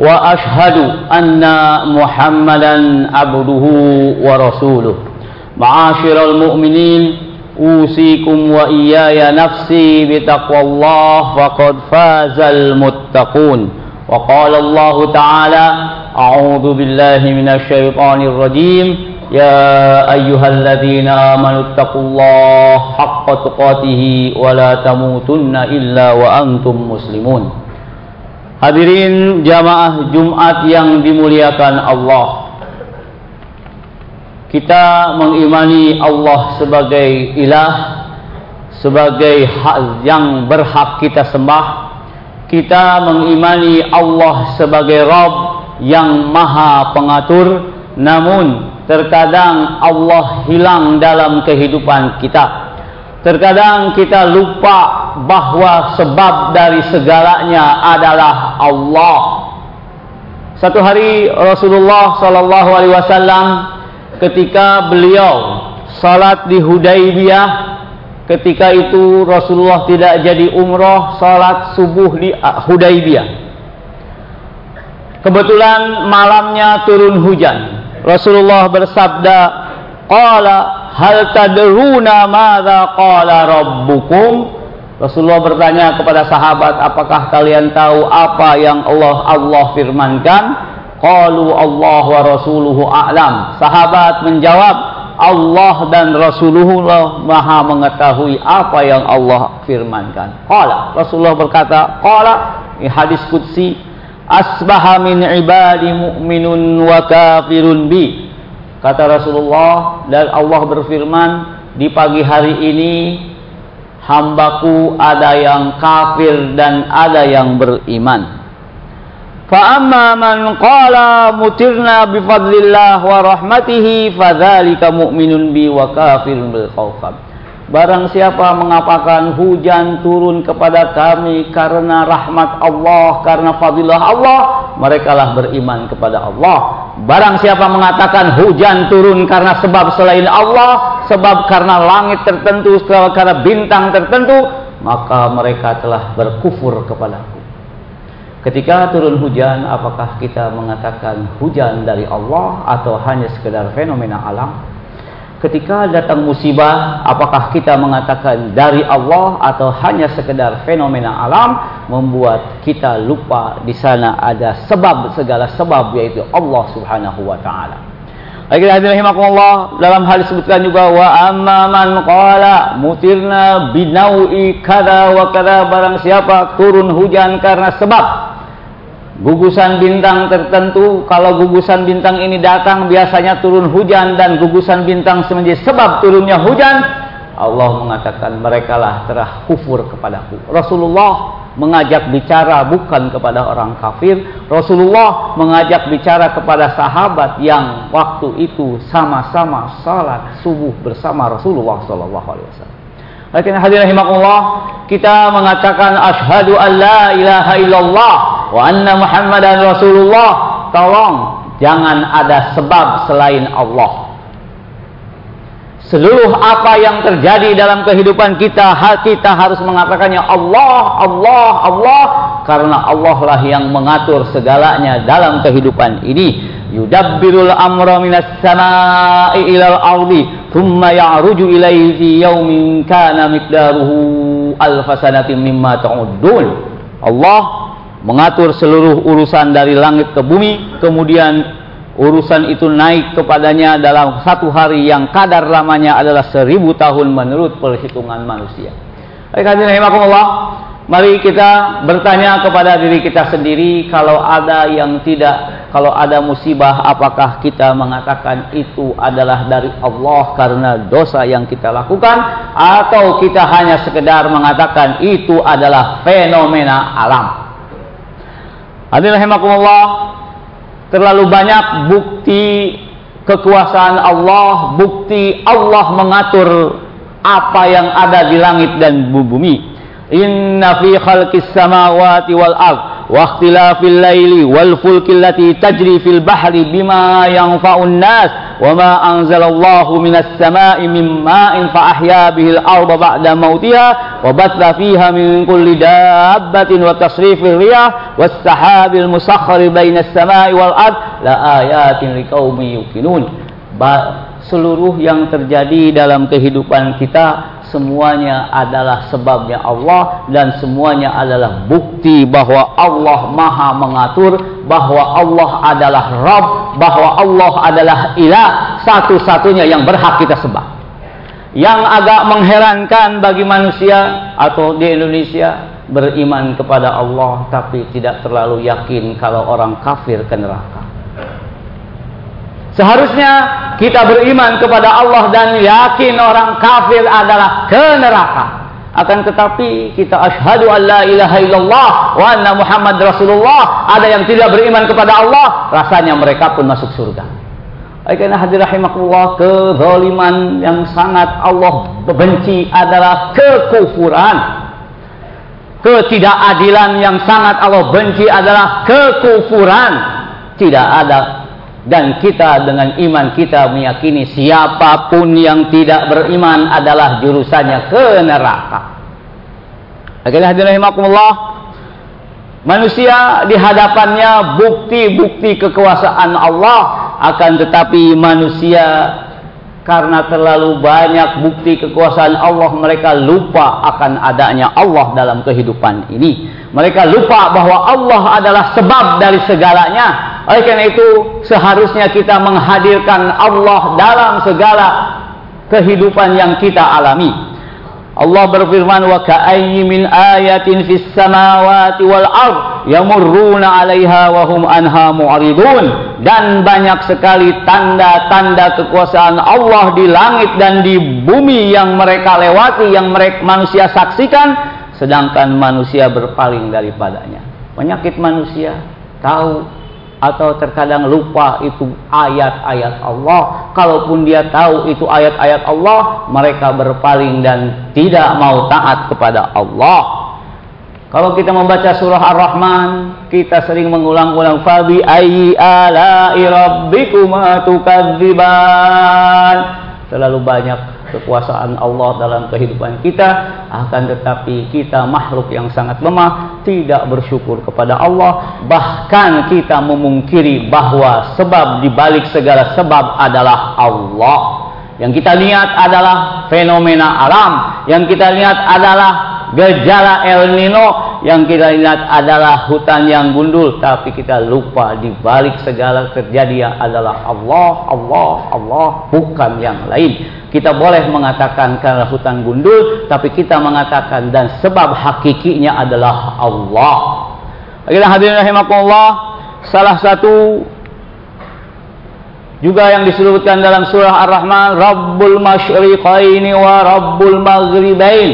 وأشهد أن محمدا عبده ورسوله. معاشر المؤمنين أوصيكم وإياي نفسي بتقوى الله فقد فاز المتقون. وقال الله تعالى أعوذ بالله من الشيطان الرجيم. يا أيها الذين آمنوا اتقوا الله حق تقاته ولا تموتن إلا وأنتم مسلمون. Hadirin jamaah Jumat yang dimuliakan Allah. Kita mengimani Allah sebagai ilah, sebagai hak yang berhak kita sembah. Kita mengimani Allah sebagai Rabb yang maha pengatur. Namun terkadang Allah hilang dalam kehidupan kita. Terkadang kita lupa bahwa sebab dari segalanya adalah Allah. Satu hari Rasulullah sallallahu alaihi wasallam ketika beliau salat di Hudaybiyah ketika itu Rasulullah tidak jadi umrah salat subuh di Hudaybiyah. Kebetulan malamnya turun hujan. Rasulullah bersabda, "Qala hal tadruna madza qala rabbukum? Rasulullah bertanya kepada sahabat apakah kalian tahu apa yang Allah Allah firmankan? Qalu Allah wa rasuluhu a'lam. Sahabat menjawab Allah dan Rasulullah maha mengetahui apa yang Allah firmankan. Qala Rasulullah berkata qala hadis qudsi asbaha min ibadi mu'minun wa kafirun bi Kata Rasulullah dan Allah berfirman di pagi hari ini hambaku ada yang kafir dan ada yang beriman. Fa amma man qala mutirna bi fadlillah wa rahmatihi fadzalika mu'minun bi wa kafirun. Barang siapa mengatakan hujan turun kepada kami karena rahmat Allah, karena fadilah Allah, merekalah beriman kepada Allah. Barang siapa mengatakan hujan turun karena sebab selain Allah, sebab karena langit tertentu, karena bintang tertentu, maka mereka telah berkufur kepadaku. Ketika turun hujan, apakah kita mengatakan hujan dari Allah atau hanya sekedar fenomena alam? Ketika datang musibah, apakah kita mengatakan dari Allah atau hanya sekedar fenomena alam membuat kita lupa di sana ada sebab segala sebab yaitu Allah Subhanahu wa taala. Hadirin rahimakumullah dalam hal disebutkan juga wa amma man qala mutirna binaui kada wa kada barang siapa turun hujan karena sebab gugusan bintang tertentu kalau gugusan bintang ini datang biasanya turun hujan dan gugusan bintang menjadi sebab turunnya hujan Allah mengatakan merekalah telah kufur kepadaku. Rasulullah mengajak bicara bukan kepada orang kafir. Rasulullah mengajak bicara kepada sahabat yang waktu itu sama-sama salat subuh bersama Rasulullah sallallahu alaihi wasallam. Lakin hadirin rahimakumullah, kita mengatakan asyhadu an la ilaha illallah wa anna Muhammadan Rasulullah. Tolong jangan ada sebab selain Allah. Seluruh apa yang terjadi dalam kehidupan kita, kita harus mengatakannya Allah, Allah, Allah karena Allah lah yang mengatur segalanya dalam kehidupan ini. Yudabbirul amra minas samai ilal ardi thumma ya'ruju ilaihi fi yaumin kana miqdaruhu alfasanatin mimma ta'uddun. Allah mengatur seluruh urusan dari langit ke bumi, kemudian urusan itu naik kepadanya dalam satu hari yang kadar lamanya adalah seribu tahun menurut perhitungan manusia. Rahimakumullah, mari kita bertanya kepada diri kita sendiri kalau ada yang tidak, kalau ada musibah apakah kita mengatakan itu adalah dari Allah karena dosa yang kita lakukan atau kita hanya sekedar mengatakan itu adalah fenomena alam. Hadirin rahimakumullah, terlalu banyak bukti kekuasaan Allah, bukti Allah mengatur apa yang ada di langit dan bumi. Inna fi khalqis samawati wal ard wa ikhtilafil laili wal fulki allati tajri fil bahri bima yanfa'un nas ma'in fa ahya bihil arda ba'da mautiha wa batha fiha min kulli dabbatin wa tasrifir riyah was sahabil musakhkhari bainas sama'i wal ard la ayatin liqaumin yuqinun seluruh yang terjadi dalam kehidupan kita semuanya adalah sebabnya Allah dan semuanya adalah bukti bahwa Allah Maha mengatur, bahwa Allah adalah Rabb, bahwa Allah adalah Ilah, satu-satunya yang berhak kita sembah. Yang agak mengherankan bagi manusia atau di Indonesia beriman kepada Allah tapi tidak terlalu yakin kalau orang kafir ke neraka. Seharusnya kita beriman kepada Allah dan yakin orang kafir adalah ke neraka. Akan tetapi kita asyhadu an la ilaha illallah wa anna Muhammad Rasulullah. Ada yang tidak beriman kepada Allah, rasanya mereka pun masuk surga. Karena hadir rahimakumullah kezaliman yang sangat Allah benci adalah kekufuran. Ketidakadilan yang sangat Allah benci adalah kekufuran. Tidak ada dan kita dengan iman kita meyakini siapa pun yang tidak beriman adalah jurusannya ke neraka. Akhirnya hadirin manusia di hadapannya bukti-bukti kekuasaan Allah akan tetapi manusia karena terlalu banyak bukti kekuasaan Allah mereka lupa akan adanya Allah dalam kehidupan ini. Mereka lupa bahwa Allah adalah sebab dari segalanya oleh karena itu seharusnya kita menghadirkan Allah dalam segala kehidupan yang kita alami. Allah berfirman wa ka'ayyi min ayatin fis samawati wal ard yamurruna 'alaiha wa hum anha mu'ridun dan banyak sekali tanda-tanda kekuasaan Allah di langit dan di bumi yang mereka lewati yang mereka manusia saksikan sedangkan manusia berpaling daripadanya. Penyakit manusia tahu atau terkadang lupa itu ayat-ayat Allah. Kalaupun dia tahu itu ayat-ayat Allah, mereka berpaling dan tidak mau taat kepada Allah. Kalau kita membaca surah Ar-Rahman, kita sering mengulang-ulang fabi ayyi ala'i rabbikuma tukadziban. Terlalu banyak kekuasaan Allah dalam kehidupan kita akan tetapi kita makhluk yang sangat lemah tidak bersyukur kepada Allah. Bahkan kita memungkiri bahwa sebab dibalik segala sebab adalah Allah. Yang kita lihat adalah fenomena alam. Yang kita lihat adalah gejala El Nino yang kita lihat adalah hutan yang gundul tapi kita lupa di balik segala terjadi adalah Allah Allah Allah bukan yang lain. Kita boleh mengatakan karena hutan gundul tapi kita mengatakan dan sebab hakikinya adalah Allah. Kita hadirin rahimakumullah salah satu juga yang disebutkan dalam surah Ar-Rahman Rabbul Masyriqaini wa Rabbul Maghribain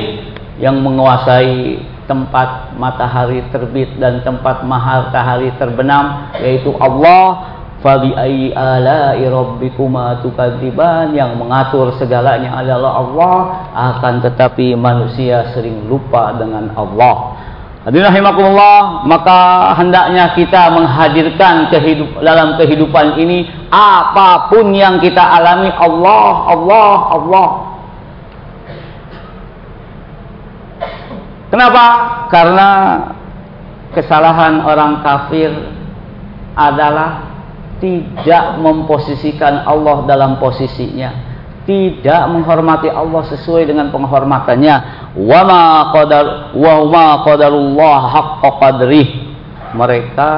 yang menguasai tempat matahari terbit dan tempat matahari terbenam yaitu Allah. Fabi ayyi ala'i rabbikuma tukadziban yang mengatur segalanya adalah Allah. Akan tetapi manusia sering lupa dengan Allah. Hadirin maka hendaknya kita menghadirkan kehidup, dalam kehidupan ini apa pun yang kita alami Allah, Allah, Allah. Kenapa? Karena kesalahan orang kafir adalah tidak memposisikan Allah dalam posisinya. Tidak menghormati Allah sesuai dengan penghormatannya. Wa ma qadar wa qadarullah haqqa mereka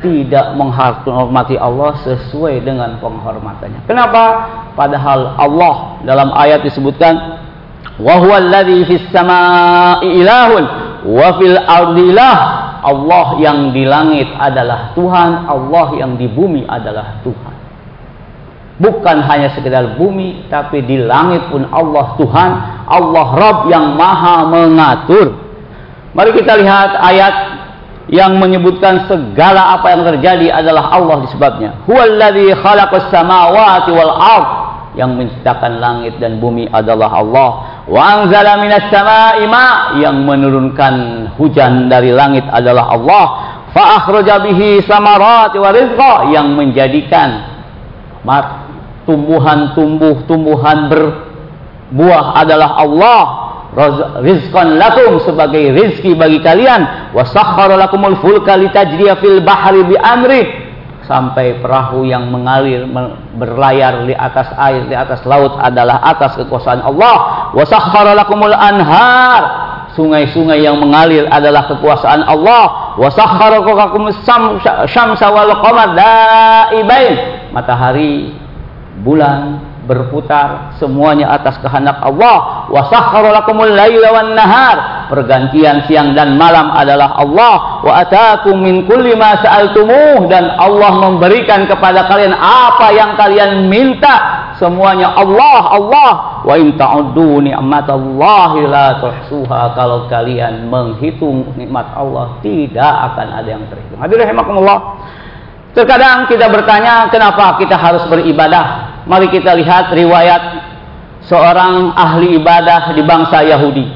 tidak menghormati Allah sesuai dengan penghormatannya. Kenapa? Padahal Allah dalam ayat disebutkan wa huwa alladhi fis samaa'i ilahun. Wa fil ardi Allah yang di langit adalah Tuhan. Allah yang di bumi adalah Tuhan. Bukan hanya sekedar bumi tapi di langit pun Allah Tuhan. Allah Rabb yang maha mengatur. Mari kita lihat ayat yang menyebutkan segala apa yang terjadi adalah Allah disebabnya. Huwallazi khalaqas samawati wal ard. Yang menciptakan langit dan bumi adalah Allah. Wa anzala minas samaa'i ma yang menurunkan hujan dari langit adalah Allah. Fa akhraja bihi samarati wa rizqa yang menjadikan tumbuhan-tumbuh tumbuhan berbuah adalah Allah. Rizqan lakum sebagai rizki bagi kalian. Wa sakhkhara lakumul fulka litajriya fil bahri bi amri sampai perahu yang mengalir berlayar di atas air di atas laut adalah atas kekuasaan Allah. Wa sakhkhara lakumul anhar. Sungai-sungai yang mengalir adalah kekuasaan Allah. Wa sakhkhara lakum syamsa wal qamar daibain. Matahari bulan berputar semuanya atas kehendak Allah. Wa laila wan nahar. Pergantian siang dan malam adalah Allah. Wa ataakum min kulli ma sa'altumuh. Dan Allah memberikan kepada kalian apa yang kalian minta. Semuanya Allah Allah. Wa in ta'uddu ni'matallahi la tuhsuha. Kalau kalian menghitung nikmat Allah tidak akan ada yang terhitung. Hadirin rahimakumullah. Terkadang kita bertanya kenapa kita harus beribadah. Mari kita lihat riwayat seorang ahli ibadah di bangsa Yahudi.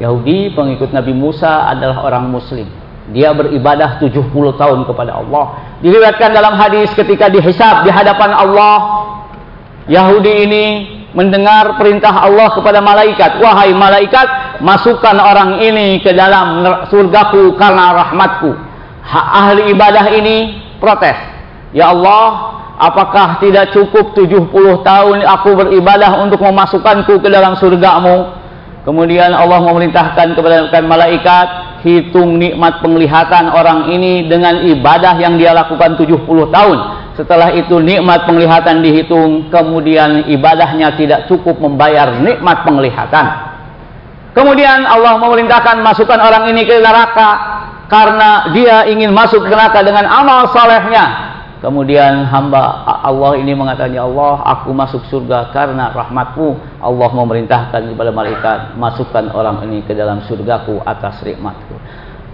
Yahudi pengikut Nabi Musa adalah orang muslim. Dia beribadah 70 tahun kepada Allah. Diriwayatkan dalam hadis ketika dihisab di hadapan Allah, Yahudi ini mendengar perintah Allah kepada malaikat, "Wahai malaikat, masukkan orang ini ke dalam surgaku karena rahmatku." ahli ibadah ini protes. Ya Allah, apakah tidak cukup 70 tahun aku beribadah untuk memasukkanku ke dalam surgamu? Kemudian Allah memerintahkan kepada malaikat, hitung nikmat penglihatan orang ini dengan ibadah yang dia lakukan 70 tahun. Setelah itu nikmat penglihatan dihitung, kemudian ibadahnya tidak cukup membayar nikmat penglihatan. Kemudian Allah memerintahkan masukkan orang ini ke neraka karena dia ingin masuk neraka dengan amal salehnya. Kemudian hamba Allah ini mengatakan, Ya Allah, aku masuk surga karena rahmatmu. Allah memerintahkan kepada malaikat, masukkan orang ini ke dalam surgaku atas nikmatku.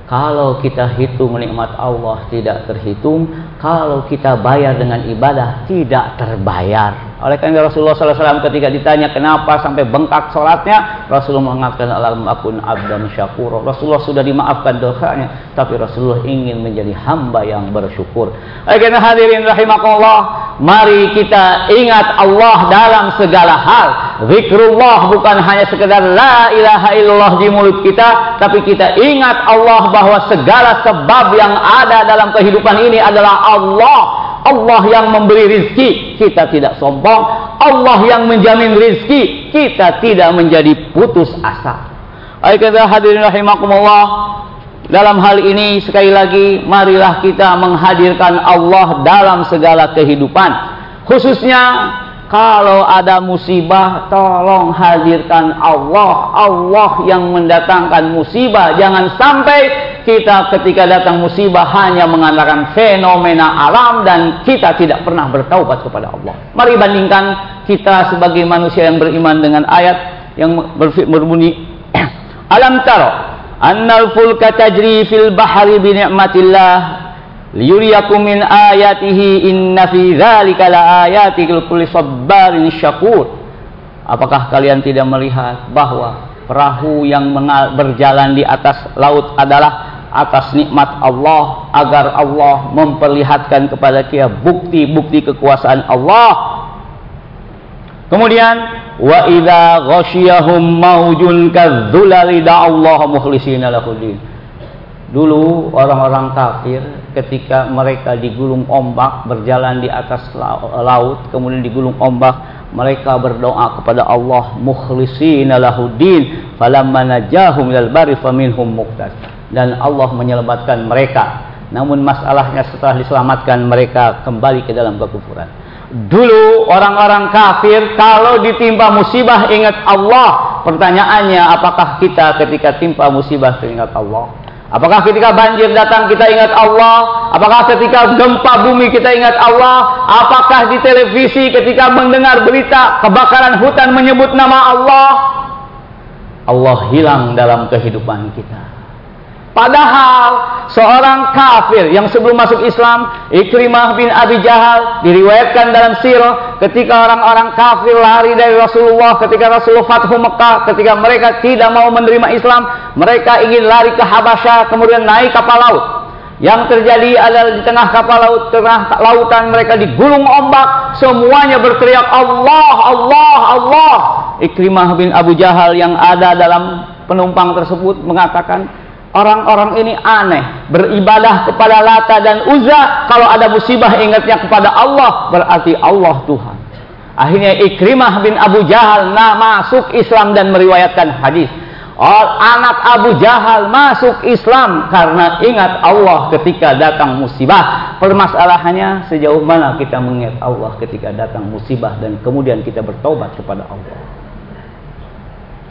Kalau kita hitung nikmat Allah tidak terhitung, kalau kita bayar dengan ibadah tidak terbayar. Oleh karena Rasulullah SAW ketika ditanya kenapa sampai bengkak sholatnya, Rasulullah mengatakan alam akun abdan syakur. Rasulullah sudah dimaafkan dosanya, tapi Rasulullah ingin menjadi hamba yang bersyukur. Oleh karena hadirin rahimakumullah, mari kita ingat Allah dalam segala hal. Zikrullah bukan hanya sekedar la ilaha illallah di mulut kita, tapi kita ingat Allah bahwa segala sebab yang ada dalam kehidupan ini adalah Allah Allah yang memberi rizki, kita tidak sombong. Allah yang menjamin rizki, kita tidak menjadi putus asa. Ayo kita hadirin rahimakumullah. Dalam hal ini sekali lagi marilah kita menghadirkan Allah dalam segala kehidupan. Khususnya kalau ada musibah, tolong hadirkan Allah. Allah yang mendatangkan musibah. Jangan sampai kita ketika datang musibah hanya mengandalkan fenomena alam dan kita tidak pernah bertaubat kepada Allah. Mari bandingkan kita sebagai manusia yang beriman dengan ayat yang berbunyi Alam taro annal fulka tajri fil bahri bi ni'matillah liyuriyakum min ayatihi inna fi dzalika laayatin likulli sabarin syakur. Apakah kalian tidak melihat bahwa perahu yang berjalan di atas laut adalah atas nikmat Allah agar Allah memperlihatkan kepada kita bukti-bukti kekuasaan Allah? Kemudian wa idza ghasyiyahum maujun kadzulali da'allahu mukhlishina lahudin Dulu orang-orang kafir ketika mereka digulung ombak berjalan di atas laut kemudian digulung ombak mereka berdoa kepada Allah mukhlishina lahuddin falamma najahum bari faminhum muqtas dan Allah menyelamatkan mereka namun masalahnya setelah diselamatkan mereka kembali ke dalam kekufuran Dulu orang-orang kafir kalau ditimpa musibah ingat Allah. Pertanyaannya apakah kita ketika timpa musibah teringat Allah? Apakah ketika banjir datang kita ingat Allah? Apakah ketika gempa bumi kita ingat Allah? Apakah di televisi ketika mendengar berita kebakaran hutan menyebut nama Allah? Allah hilang dalam kehidupan kita. Padahal seorang kafir yang sebelum masuk Islam, Ikrimah bin Abi Jahal diriwayatkan dalam sirah ketika orang-orang kafir lari dari Rasulullah ketika Rasulullah Fathu Mekah, ketika mereka tidak mau menerima Islam, mereka ingin lari ke Habasyah kemudian naik kapal laut. Yang terjadi adalah di tengah kapal laut, tengah lautan mereka digulung ombak, semuanya berteriak Allah, Allah, Allah. Ikrimah bin Abu Jahal yang ada dalam penumpang tersebut mengatakan, Orang-orang ini aneh, beribadah kepada Lata dan Uzza, kalau ada musibah ingatnya kepada Allah, berarti Allah Tuhan. Akhirnya Ikrimah bin Abu Jahal nah masuk Islam dan meriwayatkan hadis. Oh, anak Abu Jahal masuk Islam karena ingat Allah ketika datang musibah. Permasalahannya sejauh mana kita mengingat Allah ketika datang musibah dan kemudian kita bertobat kepada Allah.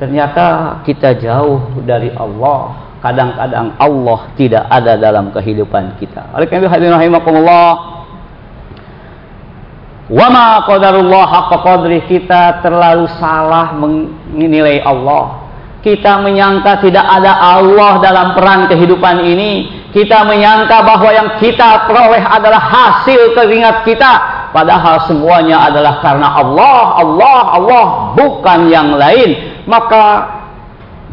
Ternyata kita jauh dari Allah kadang-kadang Allah tidak ada dalam kehidupan kita. Oleh karena itu hadirin rahimakumullah, wa ma qadarullah haqqa qadri kita terlalu salah menilai Allah. Kita menyangka tidak ada Allah dalam peran kehidupan ini. Kita menyangka bahwa yang kita peroleh adalah hasil keringat kita. Padahal semuanya adalah karena Allah, Allah, Allah, bukan yang lain. Maka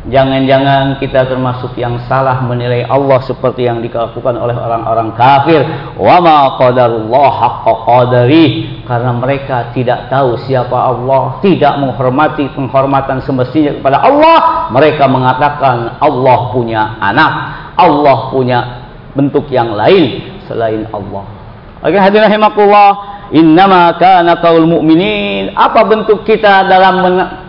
Jangan-jangan kita termasuk yang salah menilai Allah seperti yang dilakukan oleh orang-orang kafir. Wa ma qadarullah qadari karena mereka tidak tahu siapa Allah, tidak menghormati penghormatan semestinya kepada Allah. Mereka mengatakan Allah punya anak, Allah punya bentuk yang lain selain Allah. Oke hadirin rahimakumullah, innama kana qaul mu'minin. Apa bentuk kita dalam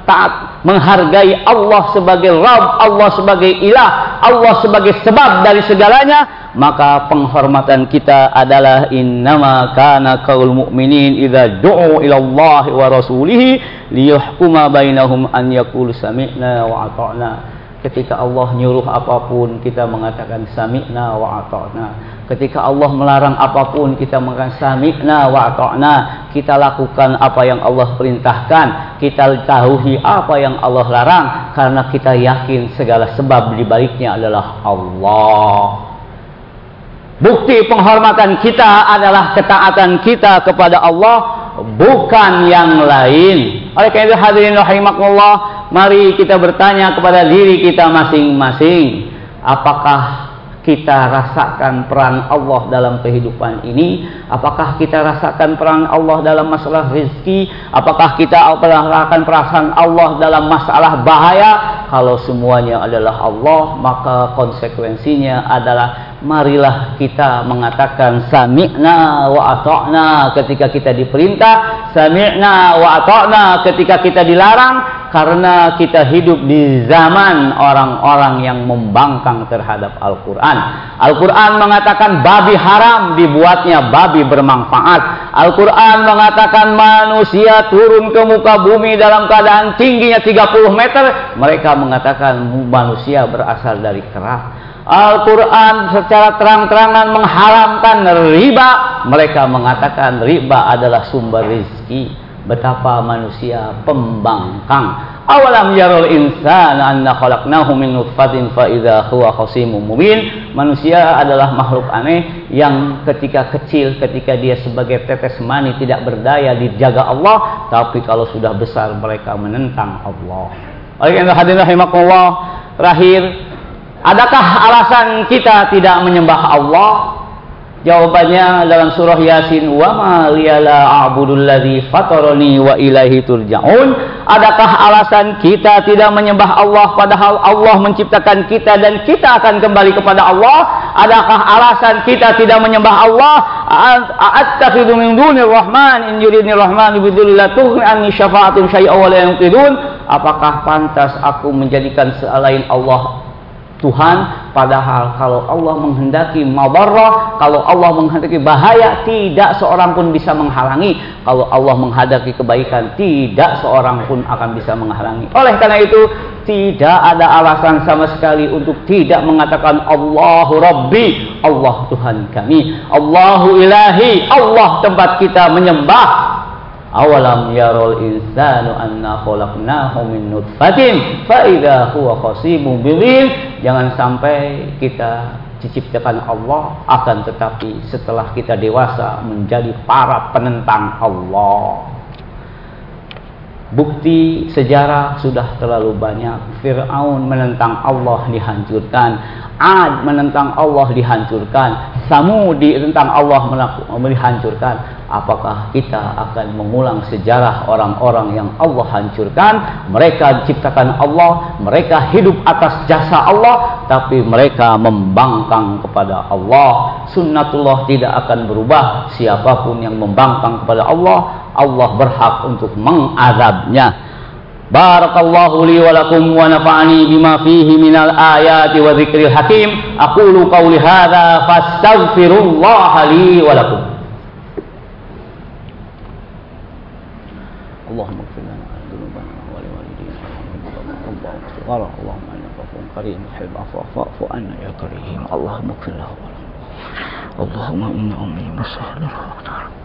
taat menghargai Allah sebagai Rabb, Allah sebagai ilah, Allah sebagai sebab dari segalanya, maka penghormatan kita adalah innama kana qaul mu'minin idza du'u ila Allah wa rasulih liyahkuma bainahum an yaqulu sami'na wa ata'na ketika Allah nyuruh apa pun kita mengatakan sami'na wa ata'na. Ketika Allah melarang apa pun kita mengatakan sami'na wa ata'na. Kita lakukan apa yang Allah perintahkan. Kita tahuhi apa yang Allah larang. Karena kita yakin segala sebab di baliknya adalah Allah. Bukti penghormatan kita adalah ketaatan kita kepada Allah bukan yang lain. Oleh karena itu hadirin rahimakumullah Mari kita bertanya kepada diri kita masing-masing, apakah kita rasakan peran Allah dalam kehidupan ini? Apakah kita rasakan peran Allah dalam masalah rezeki? Apakah kita merasakan perasaan Allah dalam masalah bahaya? Kalau semuanya adalah Allah, maka konsekuensinya adalah marilah kita mengatakan sami'na wa ata'na ketika kita diperintah, sami'na wa ata'na ketika kita dilarang karena kita hidup di zaman orang-orang yang membangkang terhadap Al-Qur'an. Al-Qur'an mengatakan babi haram dibuatnya babi bermanfaat. Al-Qur'an mengatakan manusia turun ke muka bumi dalam keadaan tingginya 30 meter, mereka mengatakan manusia berasal dari kerak. Al-Quran secara terang-terangan mengharamkan riba. Mereka mengatakan riba adalah sumber rizki. Betapa manusia pembangkang. Awalam yarul insan anna khalaqnahu min nutfatin fa idza huwa khasimun mubin. Manusia adalah makhluk aneh yang ketika kecil, ketika dia sebagai tetes mani tidak berdaya dijaga Allah, tapi kalau sudah besar mereka menentang Allah. Oleh terakhir Adakah alasan kita tidak menyembah Allah? Jawabannya dalam surah Yasin, "Wa ma liyala a'budul ladzi fatarani wa ilaihi turja'un." Adakah alasan kita tidak menyembah Allah padahal Allah menciptakan kita dan kita akan kembali kepada Allah? Adakah alasan kita tidak menyembah Allah? A'attakhidhu min dunir rahman in yuridni rahman bidhulli la tughni anni syafa'atun syai'a wa la Apakah pantas aku menjadikan selain Allah Tuhan padahal kalau Allah menghendaki mabarrah kalau Allah menghendaki bahaya tidak seorang pun bisa menghalangi. Kalau Allah menghendaki kebaikan tidak seorang pun akan bisa menghalangi. Oleh karena itu tidak ada alasan sama sekali untuk tidak mengatakan Allahu Rabbi Allah Tuhan kami Allahu Ilahi Allah tempat kita menyembah Awalam yarul insanu anna khalaqnahu min nutfatin fa idza huwa khasimun mubin. Jangan sampai kita diciptakan Allah akan tetapi setelah kita dewasa menjadi para penentang Allah. Bukti sejarah sudah terlalu banyak. Fir'aun menentang Allah dihancurkan. Ad menentang Allah dihancurkan, Samudi tentang Allah dihancurkan. Apakah kita akan mengulang sejarah orang-orang yang Allah hancurkan? Mereka diciptakan Allah, mereka hidup atas jasa Allah, tapi mereka membangkang kepada Allah. Sunnatullah tidak akan berubah. Siapa pun yang membangkang kepada Allah, Allah berhak untuk mengazabnya. بارك الله لي ولكم ونفعني بما فيه من الآيات وذكر الحكيم أقول قولي هذا فاستغفر الله لي ولكم اللهم اغفر لنا ذنوبنا ولوالدينا اللهم اغفر اللهم قريب غفور كريم العفو فاعف عنا يا كريم اللهم اغفر له اللهم أنا امي مسهل لنا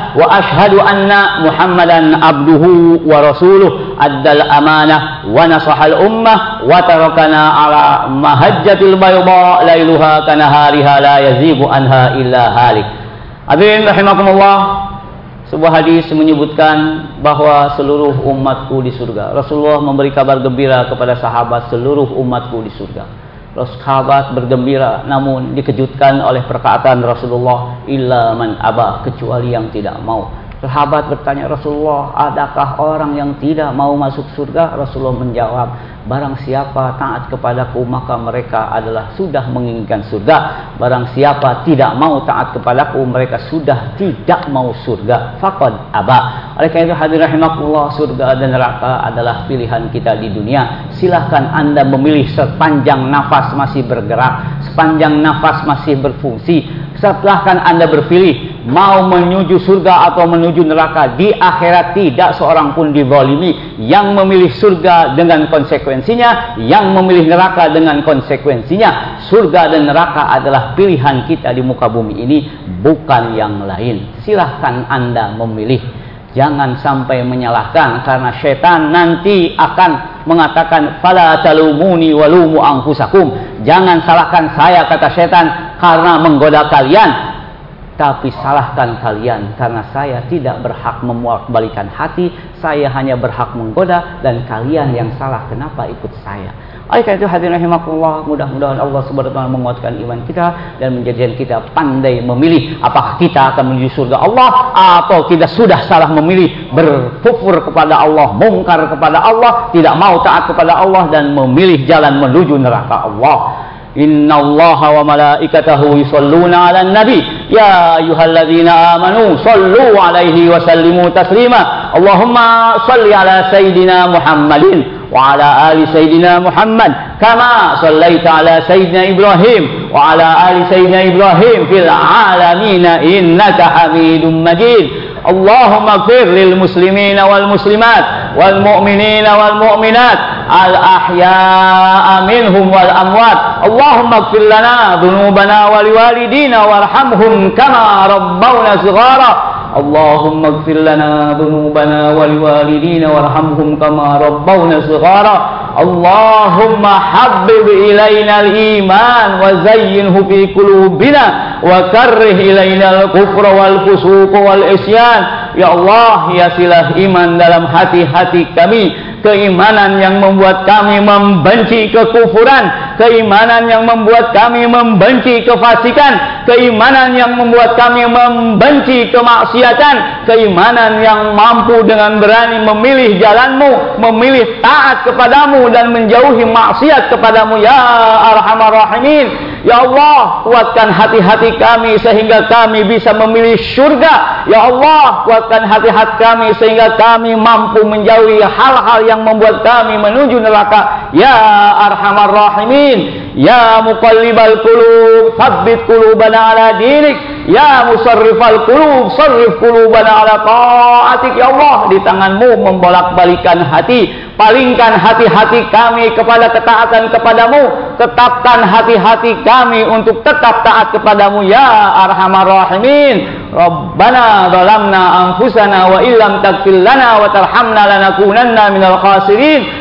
wa ashhadu anna Muhammadan abduhu wa rasuluh addal amanah wa nasahal ummah wa tarakana ala mahajjatil bayda lailuha kanahariha la yazigu anha illa halik. Hadirin rahimakumullah, sebuah hadis menyebutkan bahwa seluruh umatku di surga. Rasulullah memberi kabar gembira kepada sahabat seluruh umatku di surga. Sahabat bergembira namun dikejutkan oleh perkataan Rasulullah illa man aba kecuali yang tidak mau. Sahabat bertanya Rasulullah, adakah orang yang tidak mau masuk surga? Rasulullah menjawab, barang siapa taat kepadaku maka mereka adalah sudah menginginkan surga. Barang siapa tidak mau taat kepadaku mereka sudah tidak mau surga. Faqad aba. Oleh karena itu hadirin rahimakumullah, surga dan neraka adalah pilihan kita di dunia. Silahkan Anda memilih sepanjang nafas masih bergerak, sepanjang nafas masih berfungsi. Silahkan Anda berpilih mau menuju surga atau menuju neraka di akhirat tidak seorang pun dibolimi yang memilih surga dengan konsekuensinya yang memilih neraka dengan konsekuensinya. Surga dan neraka adalah pilihan kita di muka bumi ini bukan yang lain. Silahkan anda memilih. Jangan sampai menyalahkan karena setan nanti akan mengatakan fala talumuni walumu anfusakum. Jangan salahkan saya kata setan karena menggoda kalian tapi salahkan kalian karena saya tidak berhak membolak-balikan hati, saya hanya berhak menggoda dan kalian yang salah kenapa ikut saya. Oleh karena itu hadirin rahimakumullah, mudah-mudahan Allah Subhanahu wa taala menguatkan iman kita dan menjadikan kita pandai memilih apakah kita akan menuju surga Allah atau kita sudah salah memilih berkufur kepada Allah, mungkar kepada Allah, tidak mau taat kepada Allah dan memilih jalan menuju neraka Allah. إن الله وملائكته يصلون على النبي. يا أيها الذين آمنوا صلوا عليه وسلموا تسليما. اللهم صل على سيدنا محمد وعلى آل سيدنا محمد كما صليت على سيدنا إبراهيم وعلى آل سيدنا إبراهيم في العالمين إنك حميد مجيد. اللهم اغفر للمسلمين والمسلمات والمؤمنين والمؤمنات الأحياء منهم والأموات. اللهم اغفر لنا ذنوبنا ولوالدينا وارحمهم كما ربونا صغارا. اللهم اغفر لنا ذنوبنا ولوالدينا وارحمهم كما ربونا صغارا. اللهم حبب إلينا الإيمان وزينه في قلوبنا وكره إلينا الكفر والفسوق والإسيان Ya Allah, hiasilah iman dalam hati-hati kami. Keimanan yang membuat kami membenci kekufuran, keimanan yang membuat kami membenci kefasikan, keimanan yang membuat kami membenci kemaksiatan, keimanan yang mampu dengan berani memilih jalanmu, memilih taat kepadamu dan menjauhi maksiat kepadamu. Ya arhamar rahimin. Ya Allah, kuatkan hati-hati kami sehingga kami bisa memilih surga. Ya Allah, kuatkan hati-hati kami sehingga kami mampu menjauhi hal-hal yang membuat kami menuju neraka. Ya arhamar rahimin ya muqallibal qulub tsabbit qulubana ala dinik. Ya musarrifal qulub sarrif qulubana ala taatik. Ya Allah di tanganmu membolak-balikan hati. Palingkan hati-hati kami kepada ketaatan kepadamu. Tetapkan hati-hati kami untuk tetap taat kepadamu ya arhamar rahimin. Rabbana zalamna anfusana wa illam taghfir lana wa tarhamna lanakunanna minal khasirin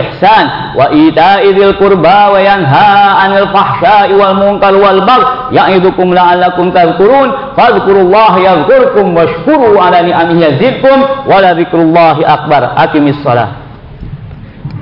ihsan wa ita'i dzil qurba wa yanha 'anil fahsya'i wal munkar wal bagh ya'idukum la'allakum tadhkurun fadhkurullaha yadhkurkum washkuru 'ala ni'amihi yazidkum wa la dzikrullahi akbar. Aqimis shalah.